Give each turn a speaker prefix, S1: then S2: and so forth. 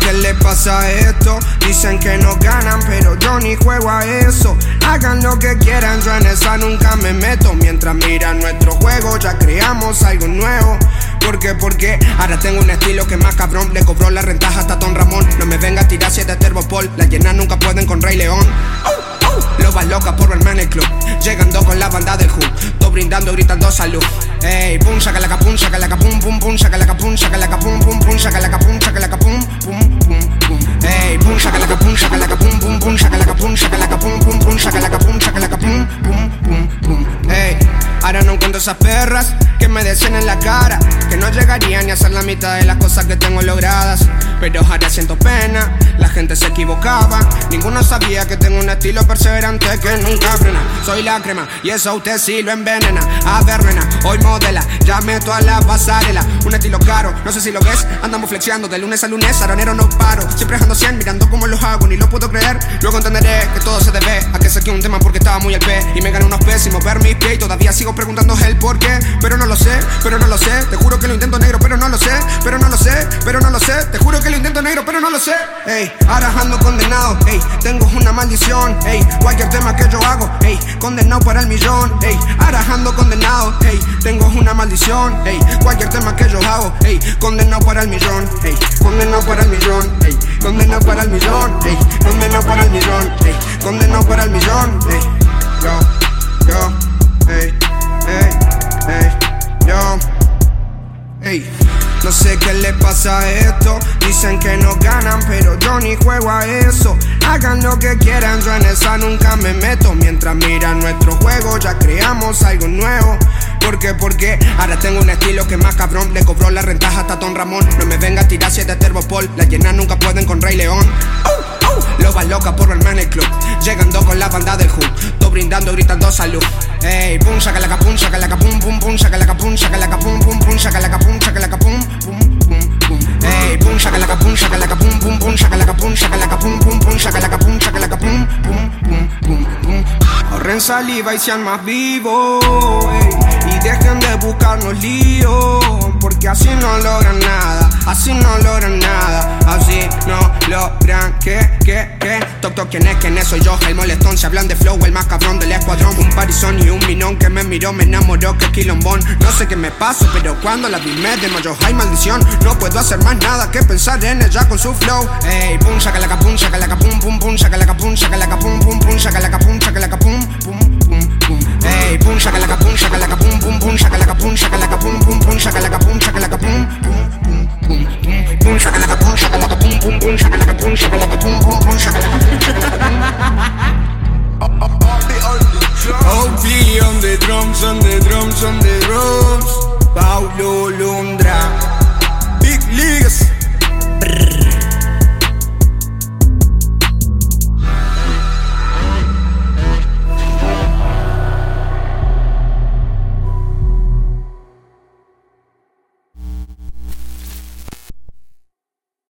S1: qué le pasa a esto. Dicen que no ganan, pero yo ni juego a eso. Hagan lo que quieran, yo en esa nunca me meto. Mientras miran nuestro juego, ya creamos algo nuevo. ¿Por qué? Porque ahora tengo un estilo que más cabrón. Le cobró la rentaja hasta Don Ramón. No me venga a tirar siete Terbopol. Las llenas nunca pueden con Rey León. Lobas locas por verme en el club. Llegando con la banda del Who. Todo brindando, gritando salud. Ey, pum, saca la capun, saca la capum, pum, pum, saca la capun, saca la capum, pum, pum, saca la capun, saca la Ey, pum, saca la capun, saca la capum, pum, pum, saca la capun, saca la capum, pum, pum, saca la capun, saca la capum, esas perras que me decían en la cara que no llegaría ni a hacer la mitad de las cosas que tengo logradas. Pero ahora siento pena, la gente se equivocaba. Ninguno sabía que tengo un estilo perseverante que nunca frena. Soy la crema y eso a usted sí lo envenena. A ver, nena, hoy modela, ya meto a la pasarela. Un estilo caro, no sé si lo ves. Andamos flexiando de lunes a lunes, aronero no paro. Siempre ando 100 mirando cómo los hago, ni lo puedo creer. Luego entenderé que todo se debe un tema porque estaba muy al pe. Y me gané unos pésimos ver mis pies todavía sigo preguntando el por qué. Pero no lo sé, pero no lo sé. Te juro que lo intento negro, pero no lo sé. Pero no lo sé, pero no lo sé. Te juro que lo intento negro, pero no lo sé. Ey, ahora ando condenado. Ey, tengo una maldición. Ey, cualquier tema que yo hago. Ey, condenado para el millón. Ey, ahora condenado. Ey, Ey, cualquier tema que yo hago. Ey, condenado para el millón. Ey, condenado para el millón. Ey, condenado para el millón. Ey, condenado para el millón. Ey, condenado para el millón. Ey, yo, yo, ey, ey, ey, yo. Ey, no sé qué le pasa a esto. Dicen que no ganan, pero yo ni juego a eso. Hagan lo que quieran, yo en esa nunca me meto. Mientras miran nuestro juego, ya creamos algo nuevo. ¿Por qué? Porque ahora tengo un estilo que más cabrón. Le cobró la rentaja hasta Don Ramón. No me venga a tirar siete Terbopol. Las llenas nunca pueden con Rey León. Lobas locas por verme en el club. Llegando con la banda del Who. Todo brindando, gritando salud. Ey, pum, saca la capun, saca la capun, pum, pum, saca la capun, saca la capun, pum, pum, saca la capun, saca la capun, pum, pum, pum. Ey, pum, saca la capun, saca la capun, pum, pum, saca la capun, saca la capun, pum, pum, saca la capun, saca la capun, pum, pum, pum, pum. Ahorren saliva y sean más vivos. Dejen de buscarnos líos. Porque así no logran nada, así no logran nada, así no logran que, que, que. Toc, toc, ¿quién es? ¿Quién es? Soy yo, el molestón. Se hablan de flow, el más cabrón del escuadrón. Un parizón y un minón que me miró, me enamoró, que quilombón. No sé qué me pasa, pero cuando la vi me desmayó. Hay maldición, no puedo hacer más nada que pensar en ella con su flow. Ey, pum, saca la capun, saca la capun, pum, pum, saca la capun, saca la capun, pum, pum, saca la capun, saca la capun, pum, pum, pum. Ey, pum, saca la capun, saca la capun, pum, pum, saca la capun, saca la capun, pum, pum, saca la capun, saca la capun, pum, pum, pum, pum, pum, saca la capun, saca la capun, pum, pum, saca la capun, saca la capun, pum, pum, saca la capun, saca la capun. OP on the drums, on the drums, on the drums. Paulo